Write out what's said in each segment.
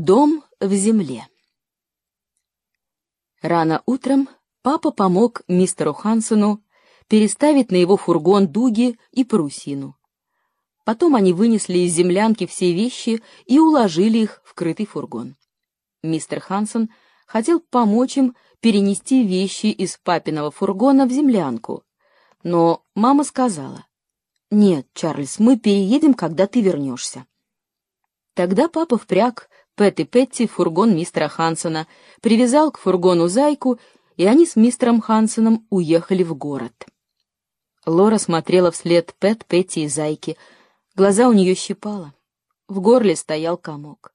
Дом в земле. Рано утром папа помог мистеру Хансену переставить на его фургон дуги и парусину. Потом они вынесли из землянки все вещи и уложили их в крытый фургон. Мистер Хансен хотел помочь им перенести вещи из папиного фургона в землянку, но мама сказала, «Нет, Чарльз, мы переедем, когда ты вернешься». Тогда папа впряг Пэт и Петти фургон мистера Хансона, привязал к фургону зайку, и они с мистером Хансоном уехали в город. Лора смотрела вслед Пэт, Петти и зайки. Глаза у нее щипало. В горле стоял комок.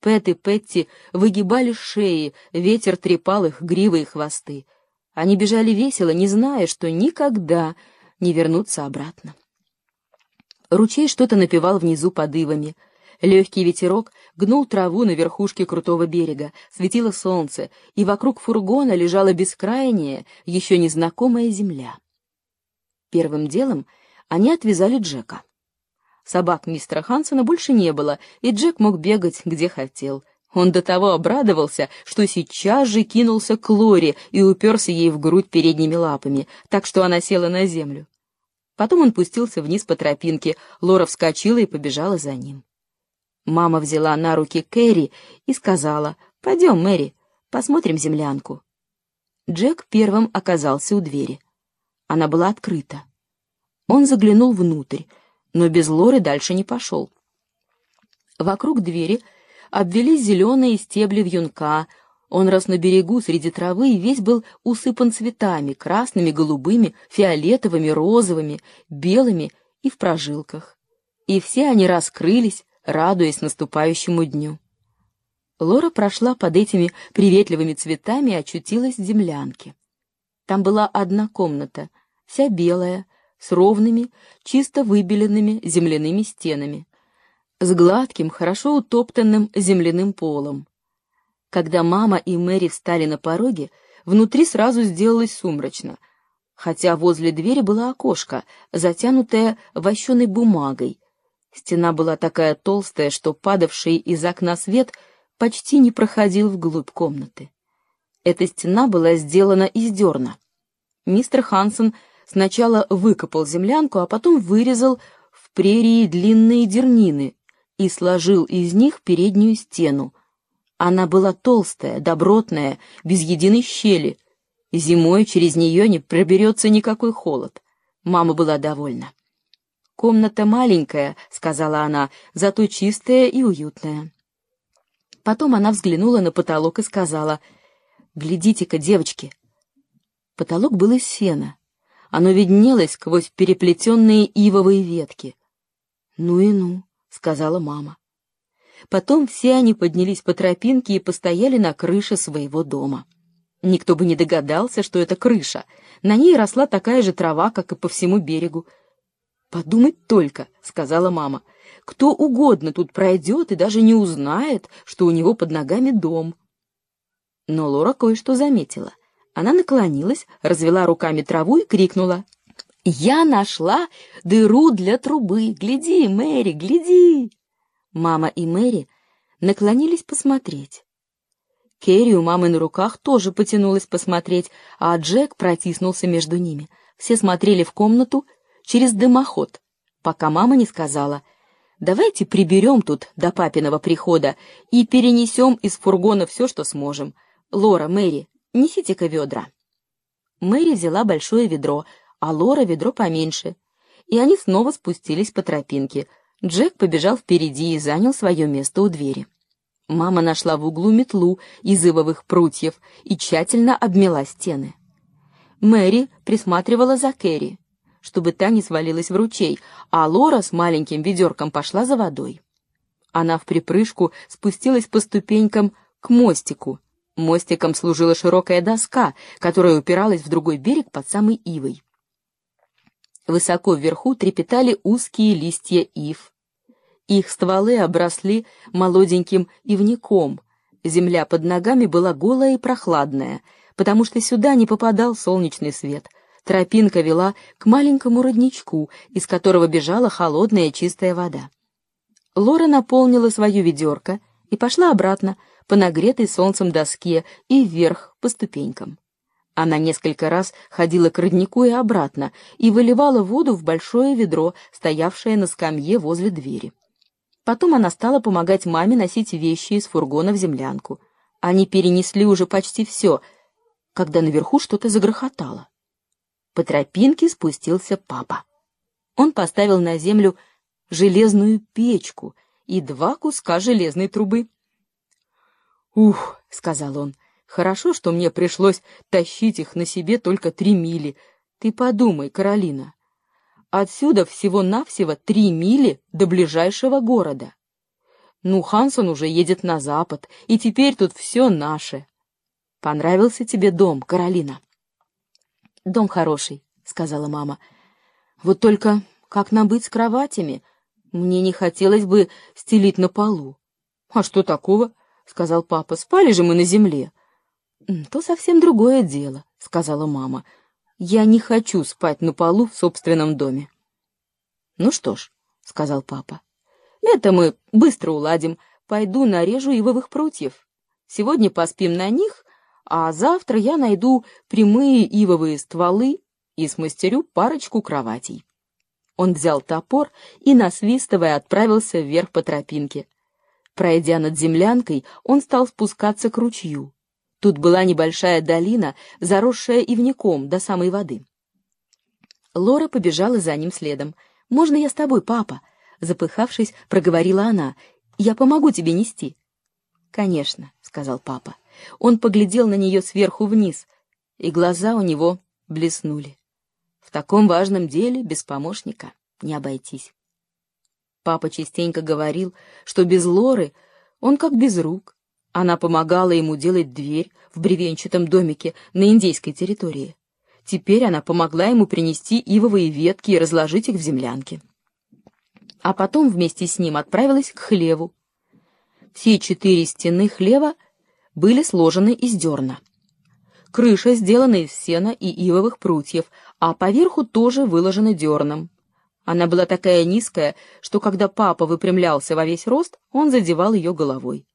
Пэт и Петти выгибали шеи, ветер трепал их гривы и хвосты. Они бежали весело, не зная, что никогда не вернутся обратно. Ручей что-то напевал внизу под ивами — Легкий ветерок гнул траву на верхушке крутого берега, светило солнце, и вокруг фургона лежала бескрайняя, еще незнакомая земля. Первым делом они отвязали Джека. Собак мистера Хансона больше не было, и Джек мог бегать, где хотел. Он до того обрадовался, что сейчас же кинулся к Лоре и уперся ей в грудь передними лапами, так что она села на землю. Потом он пустился вниз по тропинке, Лора вскочила и побежала за ним. Мама взяла на руки Кэрри и сказала, «Пойдем, Мэри, посмотрим землянку». Джек первым оказался у двери. Она была открыта. Он заглянул внутрь, но без Лоры дальше не пошел. Вокруг двери обвелись зеленые стебли вьюнка, он рос на берегу среди травы и весь был усыпан цветами, красными, голубыми, фиолетовыми, розовыми, белыми и в прожилках. И все они раскрылись, радуясь наступающему дню. Лора прошла под этими приветливыми цветами и очутилась в землянке. Там была одна комната, вся белая, с ровными, чисто выбеленными земляными стенами, с гладким, хорошо утоптанным земляным полом. Когда мама и Мэри встали на пороге, внутри сразу сделалось сумрачно, хотя возле двери было окошко, затянутое вощеной бумагой, Стена была такая толстая, что падавший из окна свет почти не проходил вглубь комнаты. Эта стена была сделана из дерна. Мистер Хансен сначала выкопал землянку, а потом вырезал в прерии длинные дернины и сложил из них переднюю стену. Она была толстая, добротная, без единой щели. Зимой через нее не проберется никакой холод. Мама была довольна. «Комната маленькая», — сказала она, — «зато чистая и уютная». Потом она взглянула на потолок и сказала, «Глядите-ка, девочки». Потолок был из сена. Оно виднелось сквозь переплетенные ивовые ветки. «Ну и ну», — сказала мама. Потом все они поднялись по тропинке и постояли на крыше своего дома. Никто бы не догадался, что это крыша. На ней росла такая же трава, как и по всему берегу, «Подумать только», — сказала мама, — «кто угодно тут пройдет и даже не узнает, что у него под ногами дом». Но Лора кое-что заметила. Она наклонилась, развела руками траву и крикнула. «Я нашла дыру для трубы! Гляди, Мэри, гляди!» Мама и Мэри наклонились посмотреть. Керри у мамы на руках тоже потянулась посмотреть, а Джек протиснулся между ними. Все смотрели в комнату, через дымоход, пока мама не сказала «Давайте приберем тут до папиного прихода и перенесем из фургона все, что сможем. Лора, Мэри, несите-ка ведра». Мэри взяла большое ведро, а Лора ведро поменьше, и они снова спустились по тропинке. Джек побежал впереди и занял свое место у двери. Мама нашла в углу метлу из ивовых прутьев и тщательно обмела стены. Мэри присматривала за Кэрри чтобы та не свалилась в ручей, а Лора с маленьким ведерком пошла за водой. Она в припрыжку спустилась по ступенькам к мостику. Мостиком служила широкая доска, которая упиралась в другой берег под самой ивой. Высоко вверху трепетали узкие листья ив. Их стволы обросли молоденьким ивником. Земля под ногами была голая и прохладная, потому что сюда не попадал солнечный свет, Тропинка вела к маленькому родничку, из которого бежала холодная чистая вода. Лора наполнила свое ведерко и пошла обратно по нагретой солнцем доске и вверх по ступенькам. Она несколько раз ходила к роднику и обратно и выливала воду в большое ведро, стоявшее на скамье возле двери. Потом она стала помогать маме носить вещи из фургона в землянку. Они перенесли уже почти все, когда наверху что-то загрохотало. По тропинке спустился папа. Он поставил на землю железную печку и два куска железной трубы. «Ух!» — сказал он. «Хорошо, что мне пришлось тащить их на себе только три мили. Ты подумай, Каролина. Отсюда всего-навсего три мили до ближайшего города. Ну, Хансон уже едет на запад, и теперь тут все наше. Понравился тебе дом, Каролина?» «Дом хороший», — сказала мама. «Вот только как нам быть с кроватями? Мне не хотелось бы стелить на полу». «А что такого?» — сказал папа. «Спали же мы на земле». «То совсем другое дело», — сказала мама. «Я не хочу спать на полу в собственном доме». «Ну что ж», — сказал папа, — «это мы быстро уладим. Пойду нарежу ивовых прутьев. Сегодня поспим на них, а завтра я найду прямые ивовые стволы и смастерю парочку кроватей». Он взял топор и, насвистывая, отправился вверх по тропинке. Пройдя над землянкой, он стал спускаться к ручью. Тут была небольшая долина, заросшая ивняком до самой воды. Лора побежала за ним следом. «Можно я с тобой, папа?» Запыхавшись, проговорила она. «Я помогу тебе нести». «Конечно», — сказал папа. Он поглядел на нее сверху вниз, и глаза у него блеснули. В таком важном деле без помощника не обойтись. Папа частенько говорил, что без Лоры он как без рук. Она помогала ему делать дверь в бревенчатом домике на индейской территории. Теперь она помогла ему принести ивовые ветки и разложить их в землянке. А потом вместе с ним отправилась к хлеву. Все четыре стены хлева были сложены из дерна. Крыша сделана из сена и ивовых прутьев, а поверху тоже выложена дерном. Она была такая низкая, что когда папа выпрямлялся во весь рост, он задевал ее головой.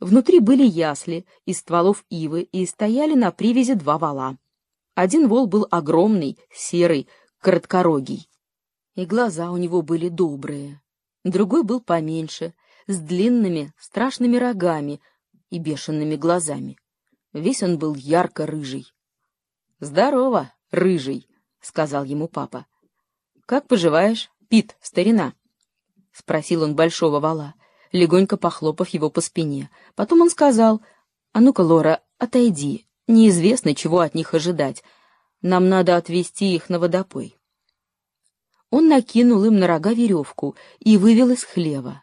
Внутри были ясли из стволов ивы и стояли на привязи два вала. Один вол был огромный, серый, короткорогий. И глаза у него были добрые. Другой был поменьше, с длинными, страшными рогами и бешеными глазами. Весь он был ярко-рыжий. «Здорово, рыжий», — сказал ему папа. «Как поживаешь, Пит, старина?» — спросил он большого вала, легонько похлопав его по спине. Потом он сказал, «А ну-ка, Лора, отойди, неизвестно, чего от них ожидать. Нам надо отвезти их на водопой». Он накинул им на рога веревку и вывел из хлева.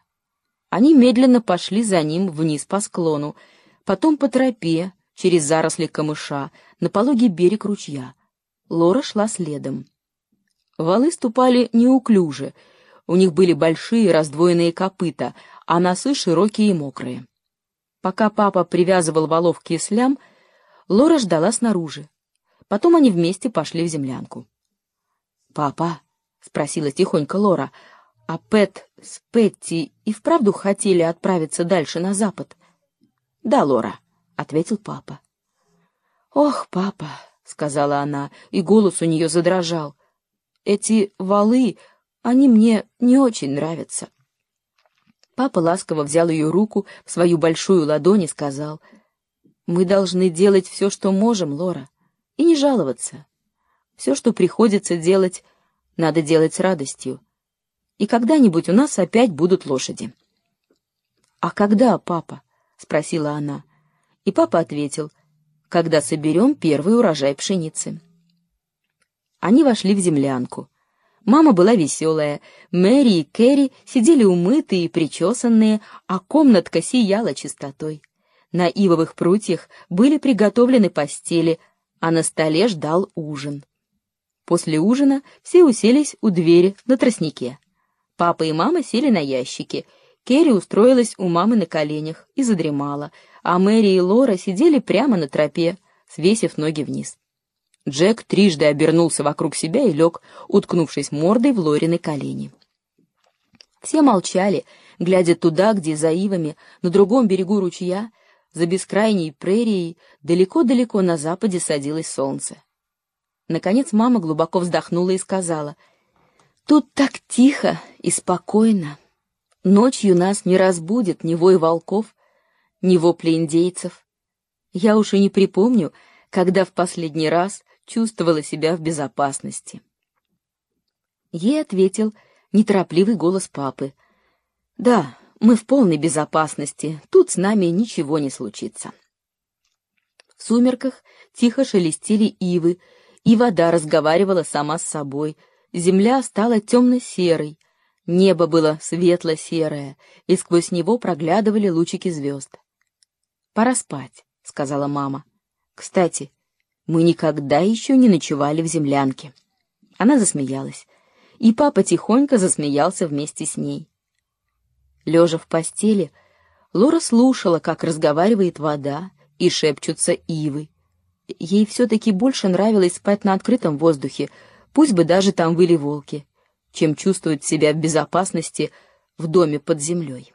Они медленно пошли за ним вниз по склону, потом по тропе, через заросли камыша, на пологий берег ручья. Лора шла следом. Валы ступали неуклюже, у них были большие раздвоенные копыта, а носы широкие и мокрые. Пока папа привязывал валов к кислям, Лора ждала снаружи. Потом они вместе пошли в землянку. «Папа», — спросила тихонько Лора, — «а Пэт с Петти и вправду хотели отправиться дальше на запад?» «Да, Лора», — ответил папа. «Ох, папа», — сказала она, и голос у нее задрожал. Эти валы, они мне не очень нравятся. Папа ласково взял ее руку в свою большую ладонь и сказал, «Мы должны делать все, что можем, Лора, и не жаловаться. Все, что приходится делать, надо делать с радостью. И когда-нибудь у нас опять будут лошади». «А когда, папа?» — спросила она. И папа ответил, «Когда соберем первый урожай пшеницы». Они вошли в землянку. Мама была веселая, Мэри и Кэрри сидели умытые и причесанные, а комнатка сияла чистотой. На ивовых прутьях были приготовлены постели, а на столе ждал ужин. После ужина все уселись у двери на тростнике. Папа и мама сели на ящики. Керри устроилась у мамы на коленях и задремала, а Мэри и Лора сидели прямо на тропе, свесив ноги вниз. Джек трижды обернулся вокруг себя и лег, уткнувшись мордой в Лорины колени. Все молчали, глядя туда, где за ивами, на другом берегу ручья, за бескрайней прерией, далеко-далеко на западе садилось солнце. Наконец мама глубоко вздохнула и сказала, «Тут так тихо и спокойно. Ночью нас не разбудит ни вой волков, ни вопли индейцев. Я уж и не припомню, когда в последний раз чувствовала себя в безопасности». Ей ответил неторопливый голос папы. «Да, мы в полной безопасности, тут с нами ничего не случится». В сумерках тихо шелестели ивы, и вода разговаривала сама с собой. Земля стала темно-серой, небо было светло-серое, и сквозь него проглядывали лучики звезд. «Пора спать», — сказала мама. «Кстати, мы никогда еще не ночевали в землянке». Она засмеялась и папа тихонько засмеялся вместе с ней. Лежа в постели, Лора слушала, как разговаривает вода и шепчутся ивы. Ей все-таки больше нравилось спать на открытом воздухе, пусть бы даже там выли волки, чем чувствовать себя в безопасности в доме под землей.